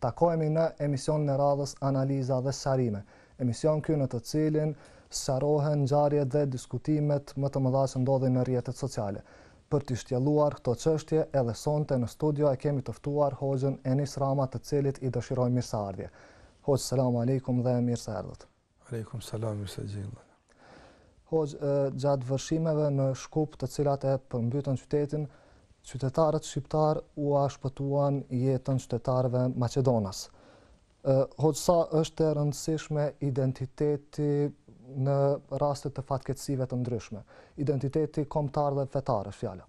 Takohemi në emisionin e radhës Analiza dhe Sqarime, emision ky në të cilin sqarohen ngjarjet dhe diskutimet më të mëdha që ndodhin në rrjetet sociale. Për t'i shtjelluar këto çështje edhe sonte në studio e kemi të ftuar hoxhën Enis Rama të cilit i dëshirojmë mirëseardhje. Hoxhë selamu alejkum dhe mirë se erdhët. Alejkum selam mirë se ju gjeta. Hoxhë, gjatë vërshimeve në Shkup të cilat e përmbytën qytetin, qytetarët shqiptarë ua shpëtuan jetën qytetarëve maqedonas. Hoxhë, sa është e rëndësishme identiteti në raste të fatkeqësive të ndryshme? Identiteti kombëtar dhe fetar është fjala.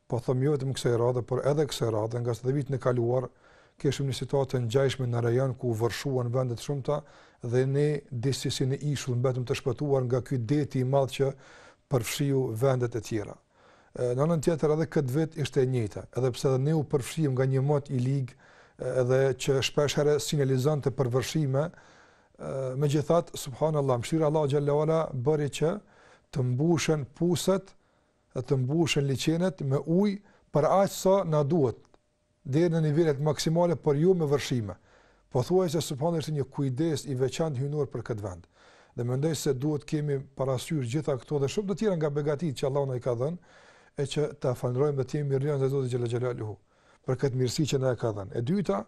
Po them jo vetëm kësaj radhe, por edhe kësaj radhe, ngase edhe vitin e kaluar kishim një situatë të ngjashme në rajon ku u vërshuan vende të shumta dhe ne disi si në ishull mbetëm të shpëtuar nga ky deti i madh që përfshiu vendet e tjera. Në anën tjetër edhe këtë vit ishte e njëjta, edhe pse edhe ne u përfshimë nga një mot i ligë edhe që shpesh herë sinjalizonte për vërshime, megjithatë subhanallahu mëshira e Allahut xhel-le ue ala bëri që të mbushen puset dhe të mbushen liqenet me ujë për aq sa na duhet, deri në nivelet maksimale, por jo me vërshime. Pothuajse subhanallahu ishte një kujdes i veçantë hyjnor për këtë vend. Dhe mendoj se duhet të kemi parasysh gjitha këto dhe shumë të tjera nga begatitë që Allahu na i ka dhënë e që ta falënderojmë dhe të jemi mirënjohës ndaj Zotit xhel-le xhelaluhu për këtë mirësi që na e ka dhënë. E dyta,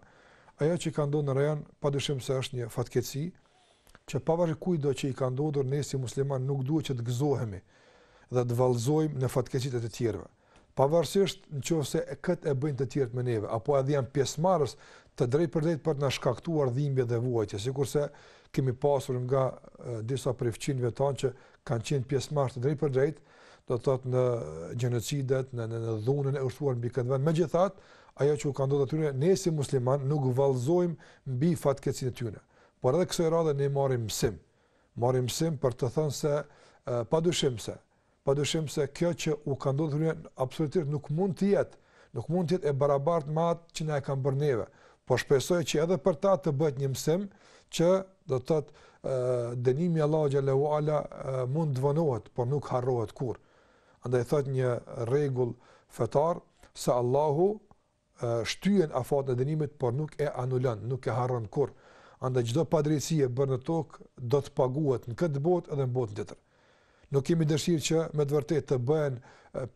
ajo që ka ndodhur në rajon padyshim se është një fatkeqësi, që pavarësisht kujtdo që i ka ndodhur ne si muslimanë nuk duhet që të gëzohemi dhe të vallëzojmë në fatkeqësitë e të tjerëve, pavarësisht nëse këtë e bëjnë të tjerët me neve apo edhe janë pjesëmarrës të drejtpërdrejtë për të na shkaktuar dhimbje dhe vuajtje, sikurse kemi pasur nga disa prej fqinjëve tanë që kanë qenë pjesëmarrës të drejtpërdrejtë, do të thotë në gjenocidet, në në dhunën e ushtruar mbi këtë vend. Megjithatë, ajo që u ka ndodhur atyre ne si muslimanë nuk vallëzojmë mbi fatkeqësinë e tyre. Por edhe kësaj radhe ne marrim mësim. Marrim mësim për të thënë se padyshim se padyshim se kjo që u ka ndodhur absolutisht nuk mund të jetë, nuk mund të jetë e barabartë me atë që na e kanë bërë neve. Po shpresoj që edhe për ta të bëhet një mësim që do të thotë dënimi i Allahut xhel-le ue ala mund të vonohet, por nuk harrohet kurrë. Andaj thot një rregull fetar se Allahu shtyen afatin e dënimit, por nuk e anulon, nuk e harron kurrë. Andaj çdo padrejtësi e bërë në tokë do të paguhet në këtë botë edhe në botën tjetër. Nuk kemi dëshirë që me të vërtetë të bëhen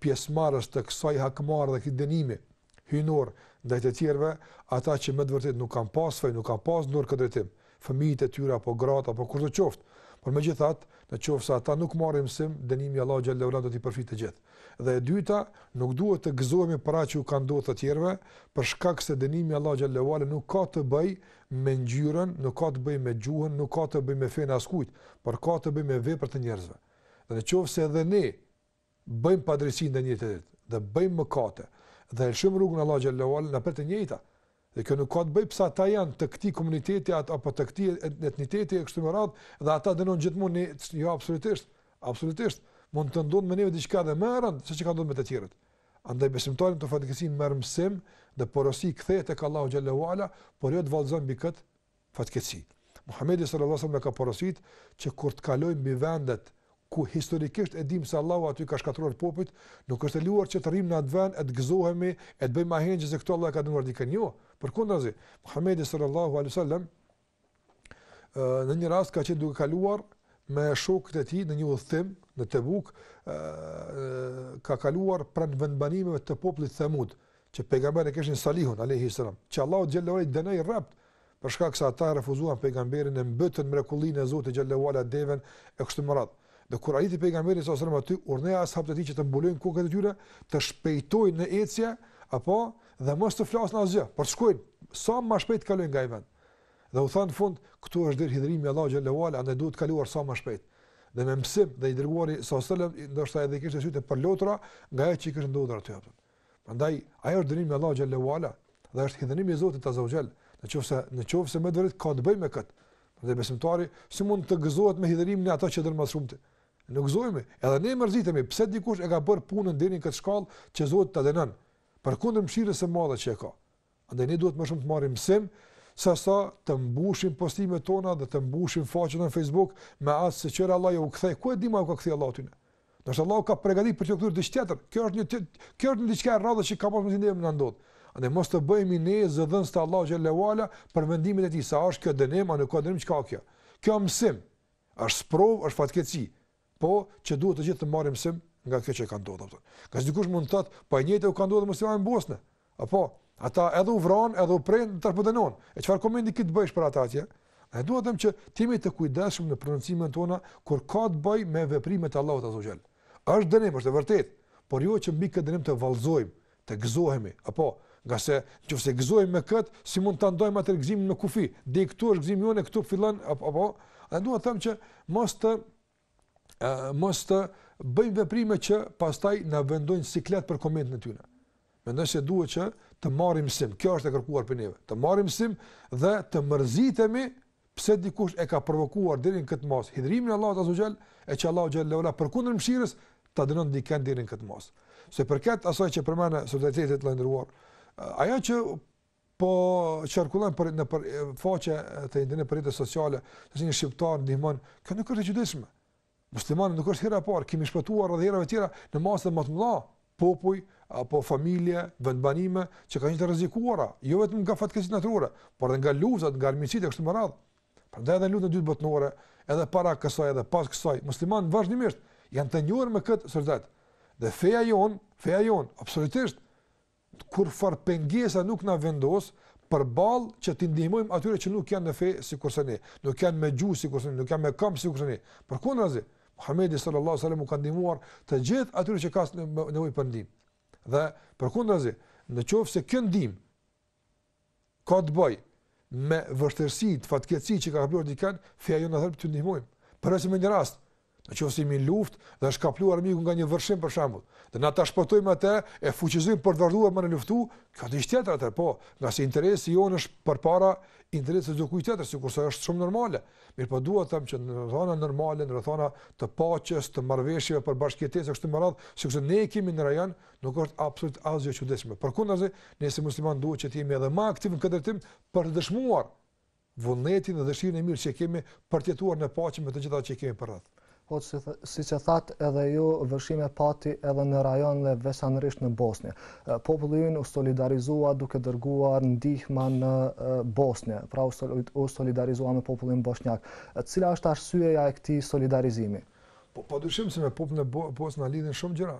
pjesëmarrës të kësaj hakmarrje dhe këtij dënimi hyjnor ndaj të tjerëve, ata që me të vërtetë nuk kanë pas faj, nuk kanë pas dorë këtë drejtim. fëmijët e tyre apo gratë apo kush do qoftë. Por megjithatë, në qoftë se ata nuk marrin mësim, dënimi i Allahut xhelle ve ala do t'i përfshijë të gjithë. Dhe e dyta, nuk duhet të gëzohemi për atë që u ka ndodhur të tjerëve, për shkak se dënimi i Allahut xhelle ve ala nuk ka të bëjë me ngjyrën, nuk ka të bëjë me gjuhën, nuk ka të bëjë me fenë e askujt, por ka të bëjë me veprat e njerëzve. Dhe në qoftë se edhe ne bëjmë padrejtësi ndaj njëri tjetrit dhe bëjmë mëkate dhe e lëshojmë rrugën e Allahut xhelle ve ala na pret e njëjta. Dhe kjo nuk ka të bëjë pse ata janë të këtij komuniteti apo të këtij etniteti e kështu me radhë dhe ata i dënon gjithmonë ne jo absolutisht. Absolutisht mund të ndodhë me neve diçka edhe më e rëndë se çka ndodh me të tjerët. Andaj besimtari në këtë fatkeqësi merr mësim dhe porosi kthehet tek Allahu xhelle ve ala, por jo të vallëzon mbi kët fatkeqësi. Muhamedi sallallahu alaihi wasallam na ka porositë që kur të kalojmë mbi vendet ku historikisht e dimë se Allahu aty ka shkatërruar popujt, nuk është e lejuar që të rrimë në atë vend e të gëzohemi e të bëjmë ahengje se këtu Allahu ka dënuar dikënd. Jo, përkundrazi, Muhamedi sallallahu alaihi wasallam në një rast ka qenë duke kaluar me shokët e tij në një udhëtim në Tebuk, ka kaluar pranë vendbanimeve të popullit Themud, që pejgamber e kishin Salihun alejhi selam, që Allahu xhelle ve ala i dënoi rrept për shkak se ata e refuzuan pejgamberin e mbytën mrekullinë e Zotit xhelle ve ala devenë e kështu me radhë. Dhe kur arriti pejgamberi sa selam aty, urdhëroi ashabët e tij që të mbulojnë kokët e tyre, të shpejtojnë në ecje, apo dhe mos të flasin asgjë, por të shkojnë sa më shpejt të kalojnë nga ai vend. Dhe u tha në fund, këtu është derdh hidhërimi i Allahut xhelle ve ala, andaj duhet kaluar sa më shpejt. Dhe marrë mësim dhe i dërguari sa selam, ndoshta edhe i kishte sytë përlotura nga ajo që kishte ndodhur aty apo. Prandaj, ajo është dënimi i Allahut xhelle ve ala dhe është hidhërimi i Zotit azze ve xhel, në qoftë se në qoftë se me të vërtetë ka të bëjë me kët. Prandaj besimtari si mund të gëzohet me hidhërimin e atij që e don më së shumti. Nuk gëzohemi, edhe ne mërzitemi pse dikush e ka bërë punën deri në këtë shkallë që Zoti ta dënon. Përkundër mëshirës së madhe që e ka. Andaj ne duhet më shumë të marrim mësim se sa të mbushim postimet tona dhe të mbushim faqet në Facebook me atë se çfarë Allahu jua ktheu. Ku e dimë ku ka kthy Allahu aty? Ndoshta Allahu ka përgatitur për të kthyer diçka tjetër. Kjo është një kjo është një diçka e rrallë që ka pas mundësi me ndodh. Andaj mos të bëhemi ne zëdhënës të Allahut xhelle ve ala për vendimet e tij se a është kjo dënim apo nuk ka dënim çka kjo. Kjo me siguri është sprovë, është fatkeqësi. Po, që duhet të gjithë të marrim mësim nga kjo që ka ndodhur apo. Kah dikush mund të thotë, po e njëjta u ka ndodhur muslimanëve në Bosnjë. Apo, ata edhe u vranë, edhe u prenë, tash po dënon. E çfarë komenti ke të bësh për ata atje? E du të them që të jemi të kujdesshëm në prononcimet tona, kur ka të bëjë me veprimet e Allahut azze ve xhel. është dënim, është e vërtetë, por jo që mbi këtë dënim të vallëzojmë, të gëzohemi, apo, ngase në qoftë se gëzohemi me këtë, si mund ta ndajmë atëherë gëzimin me kufi, deri këtu është gëzimi jonë, këtu fillon, apo, apo, dhe du të them që mos të, e, mos të bëjmë veprime që pastaj na vendojnë në siklet për komentin e tyre. Mendoj se duhet që të marrim mësim, kjo është e kërkuar për neve, të marrim mësim dhe të mërzitemi Pse dikush e ka provokuar deri në këtë masë hidhrimin e Allahut azze ue xhel, e që Allahu xhel-le ue ala përkundër mëshirës ta dënon dikën deri në këtë masë. Sa i përket asaj që përmende solidaritetit, vëlla i nderuar, ajo që po qarkullon nëpër faqe të internetit, nëpër rrjete sociale, se një shqiptar ndihmon, kjo nuk është e çuditshme. Muslimani nuk është hera e parë, kemi shpëtuar edhe herave tjera në masë më të mëdha, popuj apo familje, vendbanime që kanë qenë të rrezikuara, jo vetëm nga fatkeqësitë natyrore, por edhe nga luftat, nga armiqësitë e kështu me radhë. Prandaj edhe luftën e dytë botërore, edhe para kësaj edhe pas kësaj, muslimanët vazhdimisht janë të njohur me këtë solidaritet. Dhe feja jonë, feja jonë, absolutisht kurrfarë pengesa nuk na vendos përballë që t'i ndihmojmë atyre që nuk janë në fe sikurse ne, nuk janë në gjuhë sikurse ne, nuk janë në komb sikurse ne. Përkundrazi, Muhamedi sal-lallahu alejhi ue sel-lem u ka ndihmuar të gjithë atyre që kanë nevojë për ndihmë. Dhe përkundrazi, në qoftë se kjo ndihmë ka të bëjë me vështirësitë, fatkeqësitë që ka kapluar dikën, feja jonë na thërret të ndihmojmë. Përveç në një rast, në qoftë se jemi në luftë dhe është kapluar armiku nga një vërshim për shembull, dhe na ta shpëtojmë atë e fuqizojmë për të vazhduar me na luftu, kjo është tjetër rast, po, ngase interesi jonë është përpara interesit të dikujt tjetër, sikurse është shumë normale. Mirëpo dua të them që në rrethana normale, në rrethana të paqes, të marrëveshjeve për bashkëjetesë e kështu me radhë, sikurse ne kemi në rajon, Nuk është absolut asgjë e çuditshme. Përkundrazi, ne si muslimanë duhet që të jemi edhe më aktiv në këtë drejtim për të dëshmuar vullnetin dhe dëshirën e mirë që kemi për të jetuar në paqe me të gjithë ata që kemi përreth. Po si, si që thatë edhe ju, vërshime pati edhe në rajon dhe veçanërisht në Bosnje. Populli ynë u solidarizua duke dërguar ndihma në Bosnje, pra u solidarizua me popullin boshnjak. Cila është arsyeja e këtij solidarizimi? Po, pa dyshim se me popullin e Bosnjes na lidhin shumë gjëra.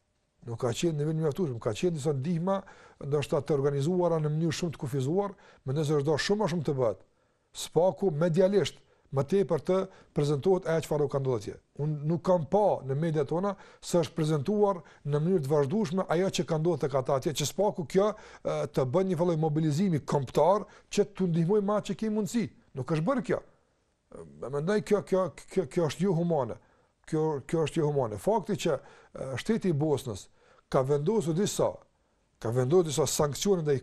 Nuk ka qenë në nivel të mjaftueshëm, ka qenë disa ndihma ndoshta të organizuara në mënyrë shumë të kufizuar, mendoj se është dashtë shumë më shumë të bëhet. Së paku medialisht më tepër të prezantohet ajo çfarë ka ndodhur atje. Unë nuk kam pa në mediat tona se është prezantuar në mënyrë të vazhdueshme ajo që ka ndodhur tek ata atje, që së paku kjo të bën një lloj mobilizimi kombëtar që t'u ndihmojmë me atë që kemi mundësi. Nuk është bërë kjo. E mendoj kjo kjo kjo kjo është johumane. Kjo kjo është johumane. Fakti që shteti i Bosnës ka vendosur disa ka vendosur disa sanksione ndaj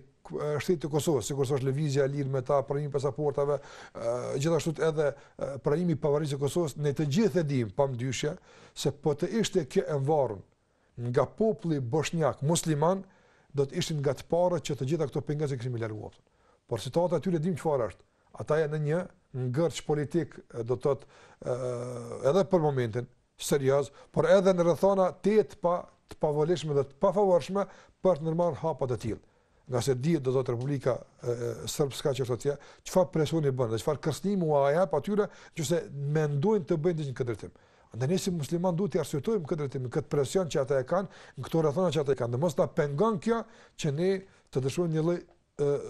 shtetit të Kosovës, sikurse është lëvizja e lirë me ta pranimi i pasaportave, gjithashtu edhe pranimi i pavarësisë së Kosovës, ne të gjithë e dimë pa mëdyshje se po të ishte kjo e varur nga populli boshnjak musliman do të ishin nga të parët që të gjitha këto pengesa i kishin me largu ata. Por situata e tyre dimë çfarë është. Ata janë në një ngërç politik, do të thotë, edhe për momentin serioz, por edhe në rrethana të të pa të pavolitshme dhe të pafavorshme për të ndërmarrë hapa të tillë. nga se dihet do thotë Republika e, e, Srpska që është, çfarë presioni bën dhe çfarë kërcënimi u jep atyre nëse mendojnë të bëjnë diçka në këtë drejtim. Andaj ne si muslimanë duhet t'i arsyetojmë në këtë drejtim, këtë presion që ata e kanë, në këto rrethana që ata e kanë, dhe mos ta pengon kjo që ne të dëshmojmë një lloj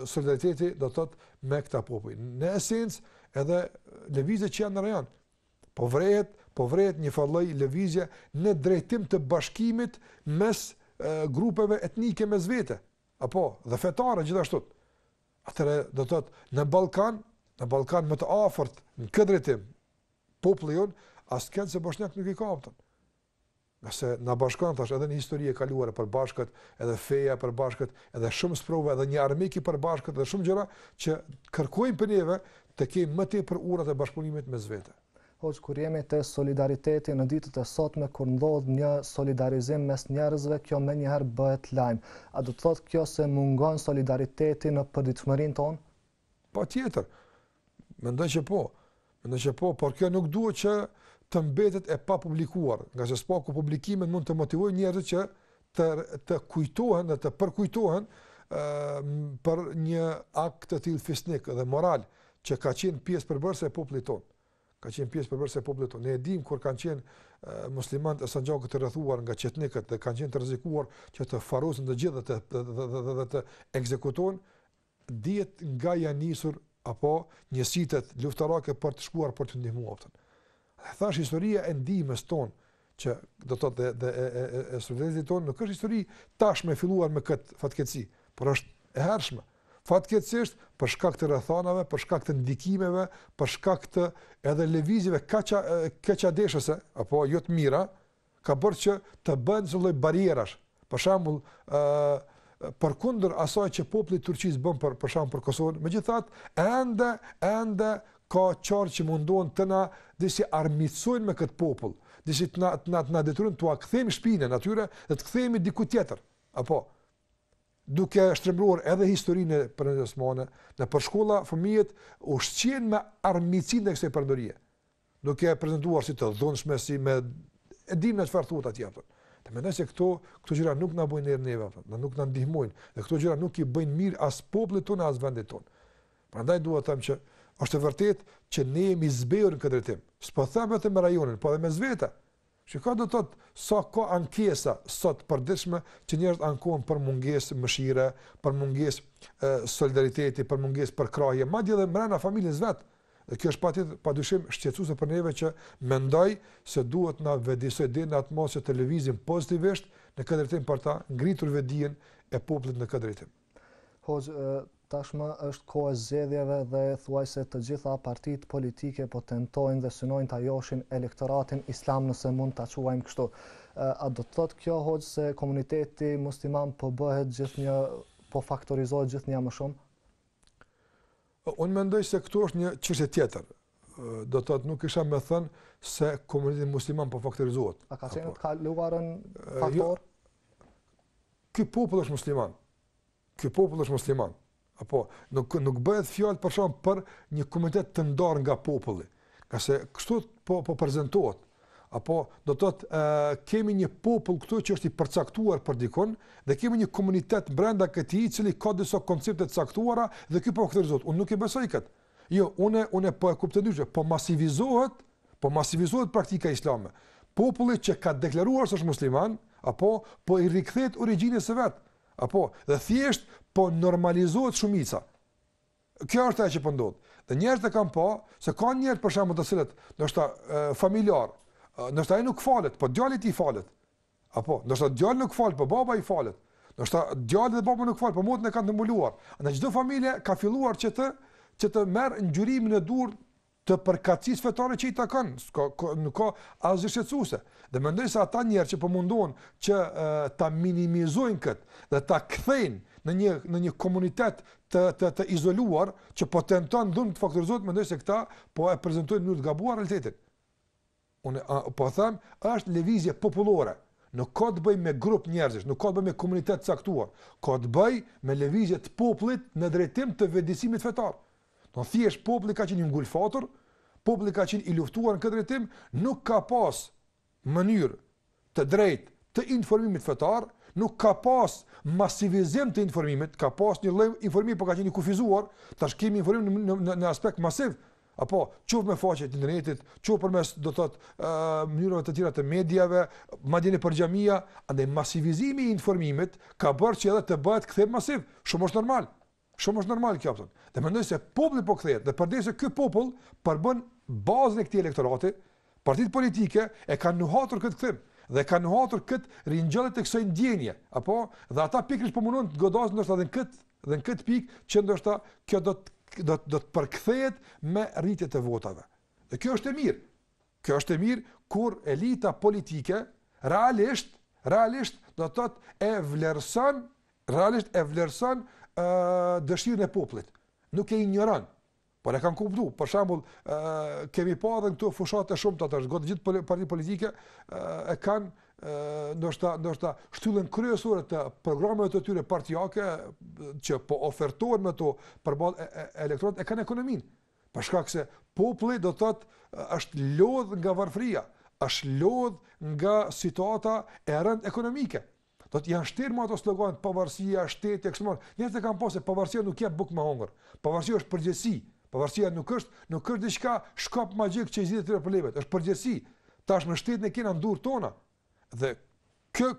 solidariteti do të thotë me këta popuj. Në esencë edhe lëvizjet që janë në rajon, Po vërehet, po vërehet një farë lloj lëvizje në drejtim të bashkimit mes grupeve etnike mes vete, apo dhe fetare gjithashtu. Atëherë do të thotë në Ballkan, në Ballkan më të afërt në këtë drejtim populli jonë askënd se boshnjakët nuk i ka Nga se na bashkon tash edhe një histori e kaluar e përbashkët, edhe feja e përbashkët, edhe shumë sprova, edhe një armik i përbashkët, edhe shumë gjëra që kërkojnë prej neve të kemi më tepër urat e bashkëpunimit mes vete. Hoxhë, kur jemi te solidariteti në ditët e sotme kur ndodh një solidarizim mes njerëzve, kjo menjëherë bëhet lajm. A do të thotë kjo se mungon solidariteti në përditshmërinë tonë? Patjetër, mendoj që po, mendoj që po, por kjo nuk duhet që të mbetet e papublikuar, nga se së paku publikimi mund të motivojë njerëzit që të, të kujtohen dhe të përkujtohen e, për një akt të tillë fisnik dhe moral që ka qenë pjesë përbërëse e popullit tonë. Ka qenë pjesë përbërëse e popullit tonë. Ne e dimë kur kanë qenë muslimanët e Sanxhakut të rrethuar nga çetnikët dhe kanë qenë të rrezikuar që të farosen të gjithë dhe të, dhe, dhe, dhe, dhe të ekzekutohen, dihet nga janë nisur apo njësitë luftarake për të shkuar për të ndihmuar aftën. Dhe thashë, historia e ndihmës tonë, që do të thotë dhe e, e, e, e solidaritetit tonë, nuk është histori tashmë e filluar me këtë fatkeqësi, por është e hershme. Fatkeqësisht, për shkak të rrethanave, për shkak të ndikimeve, për shkak të edhe lëvizjeve keqa, keqdashëse, apo jo të mira, ka bërë që të bëhen disa lloj barrierash. Për shembull, ë përkundër asaj që populli i Turqisë bën për për shembull për Kosovën, megjithatë ende ende ka qarqe që mundohen të na disi armiqësojnë me këtë popull, disi të na të na, na detyrojnë t'ua kthejmë shpinën atyre dhe të kthehemi diku tjetër. Apo duke shtrembëruar edhe historinë e Perandorisë Osmane, nëpër shkolla fëmijët ushqehen me armiqësinë e kësaj perandorie. duke e prezantuar si të dhunshme si me e dimë në çfarë thotë atje apo. Të mendoj se këto këto gjëra nuk na bëjnë mirë neve apo, nuk na ndihmojnë dhe këto gjëra nuk i bëjnë mirë as popullit tonë as vendit tonë. Prandaj dua të them që është e vërtetë që ne jemi zbehur në këtë drejtim. S'po them vetëm me rajonin, po edhe mes vete. Çka do të thotë sa ka ankesa sot të përditshme që njerëzit ankohen për mungesë mëshire, për mungesë solidariteti, për mungesë përkrahje, madje edhe brenda familjes vet. Dhe kjo është patjetër padyshim shqetësuese për neve që mendoj se duhet të na vetëdijesojë deri në atë masë që të lëvizim pozitivisht në këtë drejtim për ta ngritur vetëdijen e popullit në këtë drejtim. Hoxhë, tashmë është kohë e zgjedhjeve dhe thuajse të gjitha partitë politike po tentojnë dhe synojnë ta joshin elektoratin islam nëse mund ta quajmë kështu. A do të thotë kjo hoxhë se komuniteti musliman po bëhet gjithnjë po faktorizohet gjithnjë më shumë? Unë mendoj se këtu është një çështje tjetër. Do të thotë nuk isha me thën se komuniteti musliman po faktorizohet. A ka qenë në të kaluarën jo faktor? Ky popull është musliman. Ky popull është musliman. Apo nuk nuk bëhet fjalë për shembull për një komunitet të ndarë nga populli. A se kështu po po prezantohet. Apo do të thotë ë kemi një popull këtu që është i përcaktuar për dikun dhe kemi një komunitet brenda këtij i cili ka disa koncepte të caktuara dhe ky po faktorizohet. Unë nuk e besoj kët. Jo, unë unë po e kuptoj ndryshe, po masivizohet, po masivizohet praktika islame. Populli që ka deklaruar se është musliman, apo po i rikthehet origjinës së vet, apo dhe thjesht po normalizohet shumica. Kjo është ajo që po ndodh. Dhe njerëzit e kanë pa se ka njerëz për shembull të cilët, ndoshta familjar, ndoshta ai nuk falet, po djali i falet. Apo, ndoshta djali nuk fal, po baba i falet. Ndoshta djali dhe baba nuk fal, po motrën e kanë të mbuluar. Në çdo familje ka filluar që të që të merr ngjyrimin e duhur të përkatësisë fetare që i takon, s'ka nuk ka asgjë shqetësuese. Dhe mendoj se ata njerëz që po mundohen që e, ta minimizojnë kët dhe ta kthejnë në një në një komunitet të të të izoluar që po tenton dhunshëm të faktorizohet, mendoj se këta po e prezantojnë në mënyrë të gabuar realitetin. Unë po them, është lëvizje popullore. Nuk ka të bëjë me grup njerëzish, nuk ka të bëjë me komunitet caktuar. Ka të bëjë me lëvizje të popullit në drejtim të vetëdijësimit fetar. Do thjesht populli ka qenë i ngulfatur, populli ka qenë i luftuar në këtë drejtim, nuk ka pas mënyrë të drejtë të informimit fetar, nuk ka pas masivizim të informimit, ka pas një lloj informimi por ka qenë i kufizuar, tash kemi informim në në në, në aspekt masiv, apo qoftë me faqe të internetit, qoftë përmes do të thotë ë mënyrave të tjera të mediave, madje nëpër xhamia, andaj masivizimi i informimit ka bërë që edhe të bëhet kthim masiv, shumë është normal. Shumë është normal kjo thotë. Dhe mendoj se populli po kthehet, dhe përderisa ky popull përbën bazën e këtij elektorati, partitë politike e kanë nuhatur këtë kthim dhe kanë nuhatur këtë ringjallje të kësaj ndjenje, apo dhe ata pikërisht po mundohen të godasin ndoshta edhe në këtë dhe në këtë pikë që ndoshta kjo do të do të do të përkthehet me rritje të votave. Dhe kjo është e mirë. Kjo është e mirë kur elita politike realisht realisht do të thotë e vlerëson realisht e vlerëson ë dëshirën e popullit, nuk e injoron. Por e kanë kuptuar. Për shembull, ë kemi pa edhe këtu fushata e shumta të gjitha gjitha partitë politike e kanë ë ndoshta ndoshta shtyllën kryesore të programeve të tyre partiake që po ofertohen me to përballë e, e, elektoratit e kanë ekonominë. Për shkak se populli do të thotë është lodh nga varfëria, është lodh nga situata e rëndë ekonomike. Do të thotë janë shterrë më ato sloganë, pavarësia, shteti, e kështu më. Njerëzit e kanë pa se pavarësia nuk jep bukë me hongër. Pavarësia është përgjegjësi. Pavarësia nuk është, nuk është diçka shkop magjik që i zgjidh tëtë problemet. Është përgjegjësi. Tash më shtetin e kena n'dur tona. Dhe kjo,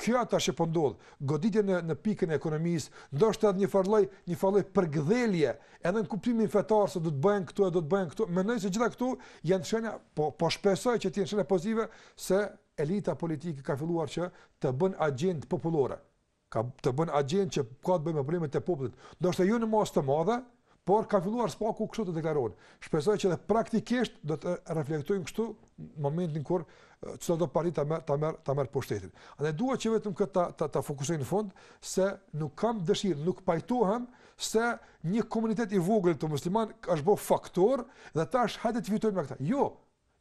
kjo tash që po ndodh, po goditje në, në pikën e ekonomisë, ndoshta edhe një farloj, një farloj përkëdhelje, edhe në kuptimin fetarë se do të bëhen këto e do të bëhen këto. Mendoj se gjitha këto janë shenja, po, po shpresoj që të jenë shenja pozitive se Elita politike ka filluar që të bën agjendë popullore, ka të bën agjendë që ka të bëjë me problemet e popullit, ndoshta jo në masë të madhe, por ka filluar së paku kështu të deklaron. Shpresoj që dhe praktikisht do të reflektojnë kështu në momentin kur cilado parti ta merr ta merr ta merr pushtetin. Andaj dua që vetëm këtë ta ta, ta fokusoj në fund se nuk kam dëshirë, nuk pajtohem se një komunitet i vogël musliman është bërë faktor dhe tash hajde të fitojmë me këtë. Jo,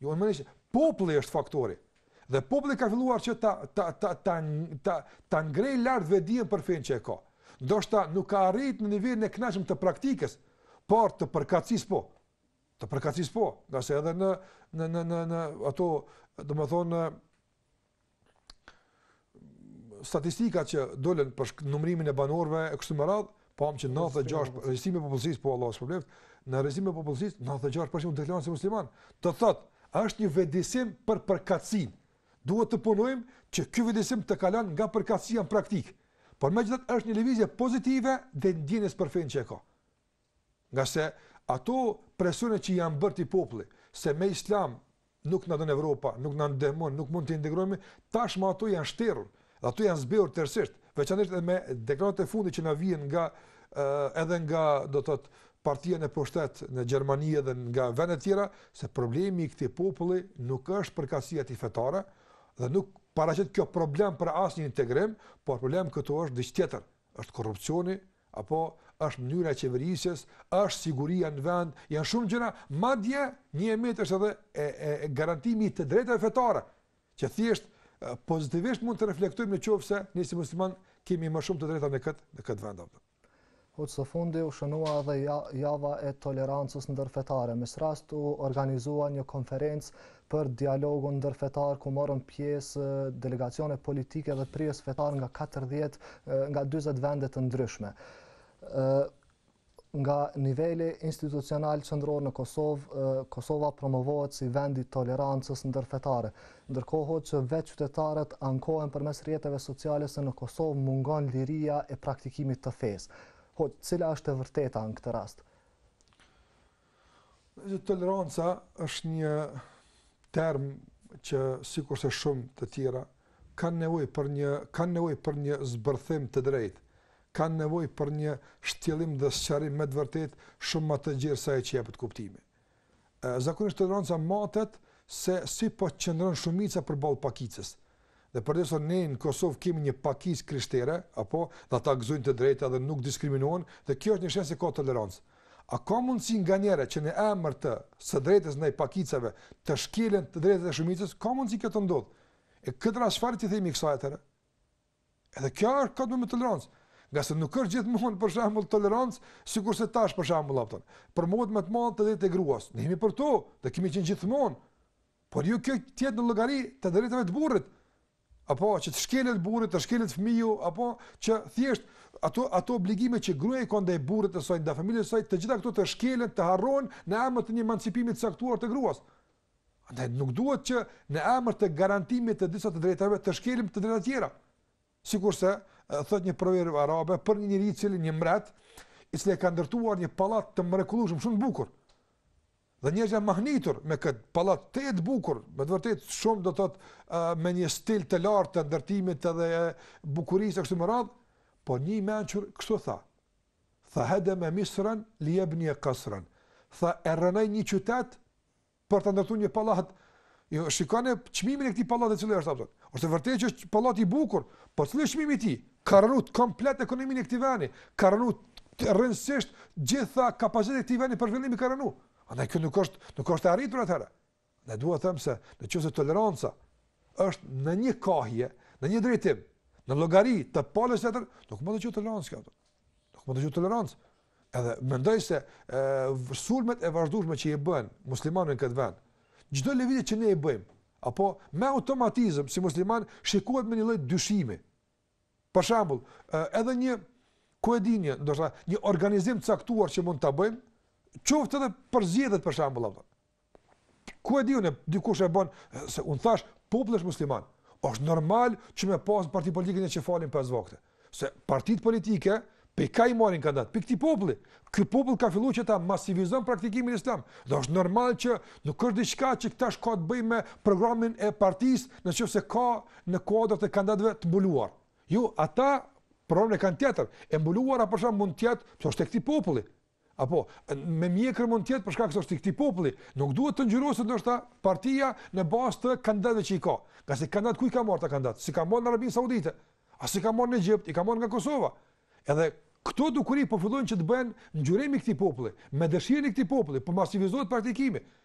Jo, unë mendoj se populli është faktori. Dhe populli ka filluar që ta ta ta ta ta, ta ngrej lart vetëdijen për fenë që e ka. Ndoshta nuk ka arrit në nivelin e kënaqshëm të praktikës, por të përkatësisë po. Të përkatësisë po, ngase edhe në në në në, në ato, domethënë statistikat që dolën për numërimin e banorëve e kështu me radh, pamë që 96 regjistrimi i popullsisë po Allahu shpërbleftë, në regjistrimin e popullsisë 96% deklarohen si musliman. Do thotë, është një vetëdijesim për përkatësinë. Duhet të punojmë që ky vetëdijesim të kalon nga përkatësia në praktikë. Por megjithatë është një lëvizje pozitive dhe ndjenjës për fenë që e ka. Ngase ato presione që janë bërë te populli, se me islam nuk na don Evropa, nuk na ndihmon, nuk mund të integrohemi, tashmë ato janë shterur, ato janë zbehur tërësisht, veçanërisht edhe me deklaratat e fundit që na vijnë nga edhe nga do të thotë partia në pushtet në Gjermani edhe nga vende të tjera se problemi i këtij populli nuk është përkatësia e tij fetare dhe nuk paraqet kjo problem për asnjë integrim, por problem këtu është diçka tjetër. Është korrupsioni apo është mënyra e qeverisjes, është siguria në vend, janë shumë gjëra, madje një e metë është edhe e, e, e garantimi i të drejtave fetare, që thjesht pozitivisht mund të reflektojnë në qoftë se ne si musliman kemi më shumë të drejta në këtë, në këtë vend. Po. Hoxhë, së fundi u shënua edhe ja, java e tolerancës ndërfetare. Me ç'rast u organizua një konferencë për dialogun ndërfetar ku morën pjesë delegacione politike dhe prijës fetarë nga 40 nga 40 vende të ndryshme nga niveli institucional qëndror në Kosovë, Kosova promovohet si vend i tolerancës ndërfetare. Ndërkohë që vetë qytetarët ankohen përmes rrjeteve sociale se në Kosovë mungon liria e praktikimit të fesë. Po, cila është e vërteta në këtë rast? Toleranca është një term që sikurse shumë të tjera kanë nevojë për një kanë nevojë për një zbërthim të drejtë, kanë nevojë për një shtjellim dhe sqarim me të vërtetë shumë më të gjerë se ai që jepet kuptimi. Zakonisht toleranca matet se si po qëndron shumica përballë pakicës. Dhe përderisa ne në Kosovë kemi një pakicë krishtere, apo, dhe ata gëzojnë të drejta dhe nuk diskriminohen, dhe kjo është një shenjë se ka tolerancë. A ka mundësi nganjëherë që në emër të së drejtës ndaj pakicave të shkelen të drejtat e shumicës? Ka mundësi kjo të ndodhë. E këtë rast çfarë t'i themi kësaj atëherë? Edhe kjo është ka të bëjë me tolerancë. Ngase nuk është gjithmonë për shembull tolerancë, sikurse tash për shembull, a kupton? Promovohet me të madhe e drejta të gruas. Ne jemi për to, edhe kemi qenë gjithmonë. Por jo kjo të jetë në llogari të të drejtave të burrit. Apo që të shkelet burri, të shkelet fëmiu, apo që thjesht ato ato obligime që gruaja i ka ndaj burrit të saj, ndaj familjes së saj, të gjitha këto të shkelen, të harrohen në emër të një emancipimi të caktuar të gruas. Andaj nuk duhet që në emër të garantimit të disa të drejtave të shkelim të drejta tjera. Sikurse thot një proverb arab për një njeri i cili një mbret i cili ka ndërtuar një pallat të mrekullueshëm shumë të bukur. Dhe njerëzit janë mahnitur me kët pallat të bukur, me të vërtet shumë do thot me një stil të lartë të ndërtimit edhe bukurisë e kështu me radh, po një i mençur kështu tha. Tha hadama misran li yabniya qasran. Tha e rrënoi një qytet për të ndërtuar një pallat. Jo, shikoni çmimin e këtij pallati cili është apo. Është vërtet që është pallat i bukur, po cili është çmimi i tij? Ka rrënu komplet ekonominë e këtij vendi, ka rrënu rëndësisht gjitha kapacitetet e këtij vendi për zhvillim i ka rrënu. Andaj kjo nuk është, nuk është e arritur atëherë. E dua të them se nëse toleranca është në një kahje, në një drejtim, në llogari të palës tjetër, nuk mund të quhet tolerancë kjo. Nuk mund të quhet tolerancë. Edhe mendoj se e, sulmet e vazhdueshme që i bëhen muslimanëve në këtë vend, çdo lëvizje që ne e bëjmë, apo me automatizëm si muslimanë shikohet me një lloj dyshimi. Për shembull, edhe një ku e di unë, ndoshta një organizim të caktuar që mund ta bëjmë, qoftë edhe për zgjedhjet për shembull apo. Ku e di unë, dikush e bën, se unë thash, populli është musliman. Është normal që me pas parti politike në që falin pesë vakte. Se partitë politike, prej ka i marrin kandidatët, prej këtij populli. Ky popull ka filluar që ta masivizon praktikimin islam. Dhe është normal që nuk është diçka që tash ka të bëjë me programin e partisë, nëse ka në kuadër të kandidatëve të mbuluar. Jo, ata problem e kanë tjetër. E mbuluara për shkak mund të jetë, është e këtij populli. Apo me mjekrë mund të jetë për shkak se është i këtij populli, nuk duhet të ngjyroset ndoshta partia në bazë të kandidatëve që i ka. Nga se kandidatët ku i ka marrë ata kandidatë? S'i ka marrë në Arabinë Saudite? As s'i ka marrë në Egjipt? I ka marrë nga Kosova. Edhe këto dukuri po fillojnë që të bëhen ngjyrim i këtij populli, me dëshirën e këtij populli, po masivizohet praktikimi.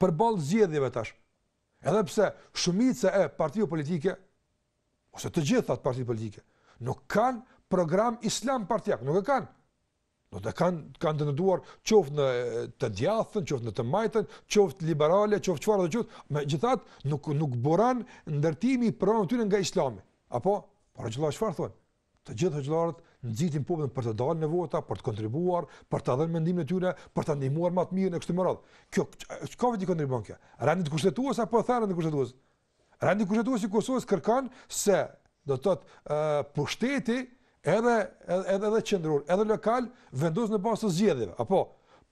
përballë zgjedhjeve tash, edhe pse shumica e partive politike, ose të gjithat partitë politike, nuk kanë program islam partiak, nuk e kanë. Do të kanë të ndërtuar qoftë në të djathtën, qoftë në të majtën, qoftë liberale, qoftë çfarë do të thotë, megjithatë nuk nuk buron ndërtimi i programit të tyre nga Islami. Apo, por çfarë thonë? Të gjithë hoxhallarët nxitin popullin për të dalë në vota, për të kontribuar, për të dhënë mendimin e tyre, për të ndihmuar më të mirën e kështu me radhë. Kjo çka i kontribuon kjo? Rendit kushtetues apo rendit jokushtetues? Rendi kushtetues i Kosovës kërkon se do të thotë ë pushteti edhe edhe edhe qendror, edhe lokal vendoset në bazë të zgjedhjeve, apo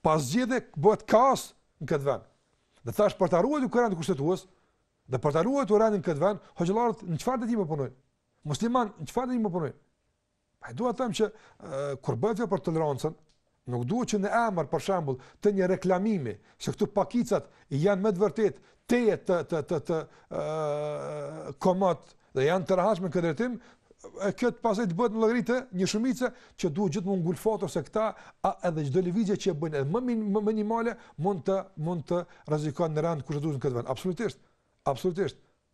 pa zgjedhje bëhet kaos në këtë vend. Dhe tash për ta ruajtur këtë rend kushtetues, dhe për ta ruajtur rendin në këtë vend, hoxhallarët në çfarë drejtimi punojnë? Muslimanët në çfarë drejtimi punojnë? Pra duhet të them që uh, kur bëhet fjalë për tolerancën, nuk duhet që në emër për shembull të një reklamimi se këtu pakicat janë me të vërtetë të të të të të uh, komod dhe janë të rehatshme në këtë drejtim, e kjo pastaj të bëhet në llogari të një shumice që duhet gjithmonë ngulfatur se këta a, edhe çdo lëvizje që e bëjnë edhe më, min, më minimale mund të, mund të rrezikojnë rendin kushtetues në këtë vend. Absolutisht, absolutisht.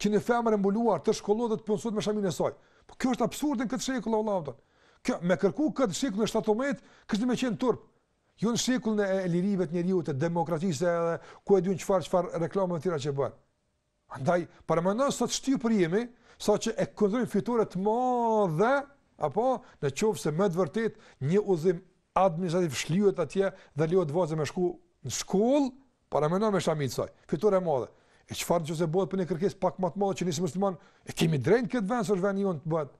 që një femër e mbuluar të shkollohet dhe të punësohet me shaminë e saj. Po kjo është absurde në këtë shekull vallahi. Këtë me kërku në shekullin e 17, kështu me qenë turp. Jo në shekullin e lirive të njeriu të demokracisë edhe ku e di unë çfarë çfarë reklama të tjera që bëjnë. Andaj paramendoni sa të shtypur jemi, saqë e konsiderojmë fitore të madhe, apo në qoftë se me të vërtetë një udhëzim administrativ shlyhet atje dhe lejohet vajza me shku në shkollë, Paramendo me shami të saj, fitore e madhe. E çfarë në qoftë se bëhet për një kërkesë pak ma të madhe që ne si muslimanë, e kemi drejtë në këtë vend se është vendi ynë të bëhet.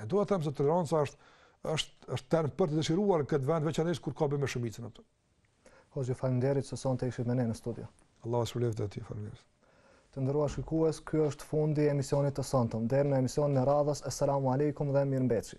E dua të them se toleranca është, është, është temë për të dëshiruar në këtë vend, veçanisht kur ka të bëjë me shumicën atë. Hoxhë, faleminderit se sonte ishit me ne në studio. Allahu ju shpërbleftë, faleminderit. Të nderuar shikues, ky është fundi i emisionit të sontëm. Deri në emisionin e radhës, esselamu alejkum dhe mirë mbetshi.